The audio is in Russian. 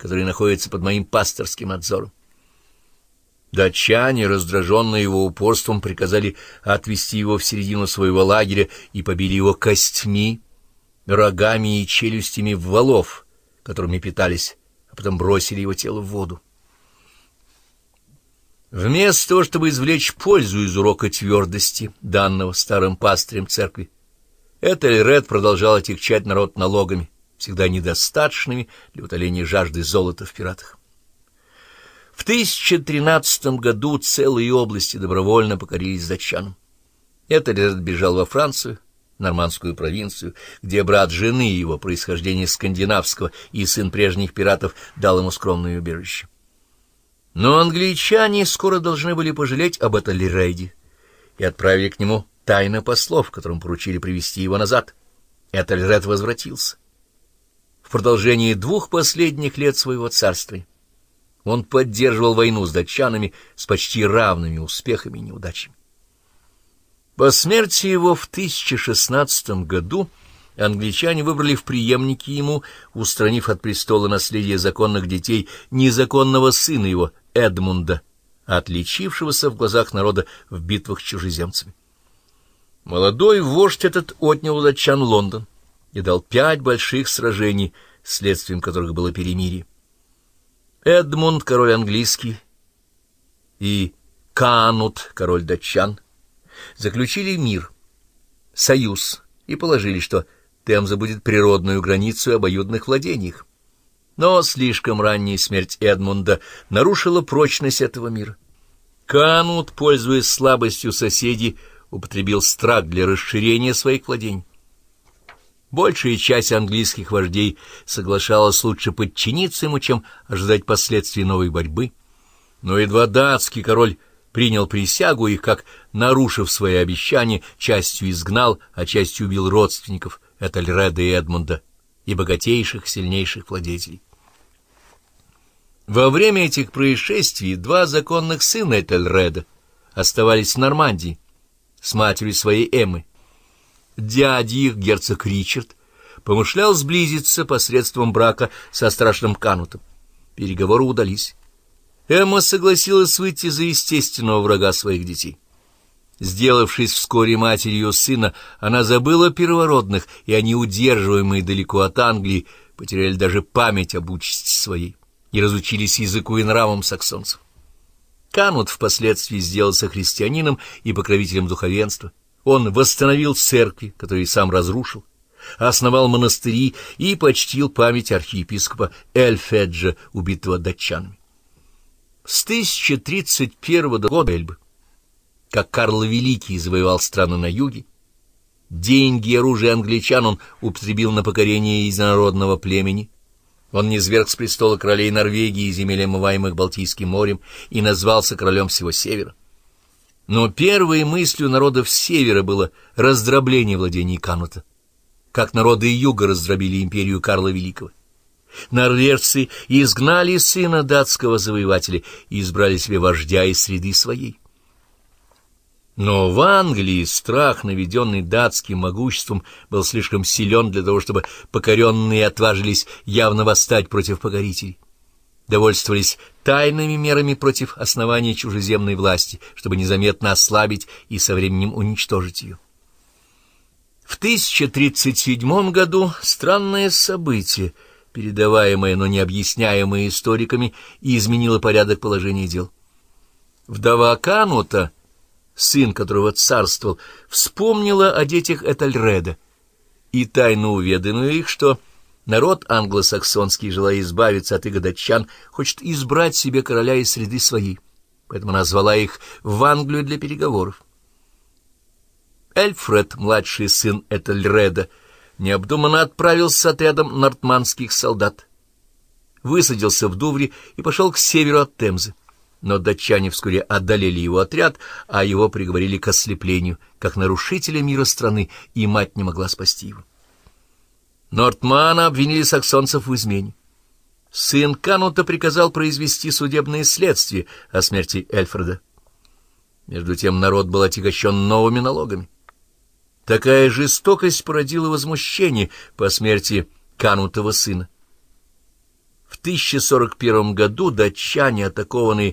который находится под моим пасторским надзором. Датчане, раздраженные его упорством, приказали отвести его в середину своего лагеря и побили его костьми, рогами и челюстями валов, которыми питались, а потом бросили его тело в воду. Вместо того, чтобы извлечь пользу из урока твердости, данного старым пастырем церкви, Этельред продолжал отягчать народ налогами, всегда недостаточными для утоления жажды золота в пиратах. В 1013 году целые области добровольно покорились датчанам. Этельред бежал во Францию, нормандскую провинцию, где брат жены его, происхождение скандинавского и сын прежних пиратов, дал ему скромное убежище. Но англичане скоро должны были пожалеть об Этельрейде и отправили к нему тайно послов, которым поручили привести его назад. Этельред возвратился. В продолжении двух последних лет своего царствия он поддерживал войну с датчанами с почти равными успехами и неудачами. По смерти его в 1016 году англичане выбрали в преемники ему, устранив от престола наследия законных детей, незаконного сына его, Эдмунда, отличившегося в глазах народа в битвах с чужеземцами. Молодой вождь этот отнял у датчан Лондон и дал пять больших сражений, следствием которых было перемирие. Эдмунд, король английский, и Канут, король датчан, заключили мир, союз, и положили, что Темза будет природную границу обоюдных владениях. Но слишком ранняя смерть Эдмунда нарушила прочность этого мира. Канут, пользуясь слабостью соседей, употребил страх для расширения своих владений. Большая часть английских вождей соглашалась лучше подчиниться ему, чем ожидать последствий новой борьбы. Но едва датский король принял присягу и, как, нарушив свои обещания, частью изгнал, а частью убил родственников Этельреда и Эдмунда и богатейших, сильнейших владетелей. Во время этих происшествий два законных сына Этельреда оставались в Нормандии с матерью своей Эммы, дядя их, герцог Ричард, помышлял сблизиться посредством брака со страшным Канутом. Переговоры удались. Эмма согласилась выйти за естественного врага своих детей. Сделавшись вскоре матерью сына, она забыла первородных, и они, удерживаемые далеко от Англии, потеряли даже память об участи своей и разучились языку и нравам саксонцев. Канут впоследствии сделался христианином и покровителем духовенства. Он восстановил церкви, которые сам разрушил, основал монастыри и почтил память архиепископа Эльфеджа, убитого датчанами. С 1031 года Эльбы, как Карл Великий завоевал страны на юге, деньги и оружие англичан он употребил на покорение единородного племени, он низверг с престола королей Норвегии и земель, омываемых Балтийским морем, и назвался королем всего севера. Но первой мыслью народов Севера было раздробление владений Канута, как народы Юга раздробили империю Карла Великого. Норвежцы изгнали сына датского завоевателя и избрали себе вождя из среды своей. Но в Англии страх, наведенный датским могуществом, был слишком силен для того, чтобы покоренные отважились явно восстать против покорителей довольствовались тайными мерами против основания чужеземной власти, чтобы незаметно ослабить и со временем уничтожить ее. В 1037 году странное событие, передаваемое, но не объясняемое историками, изменило порядок положения дел. Вдова Канута, сын которого царствовал, вспомнила о детях Этельреда и тайно уведомила их, что Народ англосаксонский, желая избавиться от иго хочет избрать себе короля из среды своей, поэтому назвала их в Англию для переговоров. Эльфред, младший сын Этельреда, необдуманно отправился с отрядом нортманских солдат, высадился в Дувре и пошел к северу от Темзы. Но датчане вскоре одолели его отряд, а его приговорили к ослеплению, как нарушителя мира страны, и мать не могла спасти его. Нортмана обвинили саксонцев в измене. Сын Канута приказал произвести судебное следствие о смерти Эльфреда. Между тем народ был отягощен новыми налогами. Такая жестокость породила возмущение по смерти Канутова сына. В 1041 году датчане, атакованные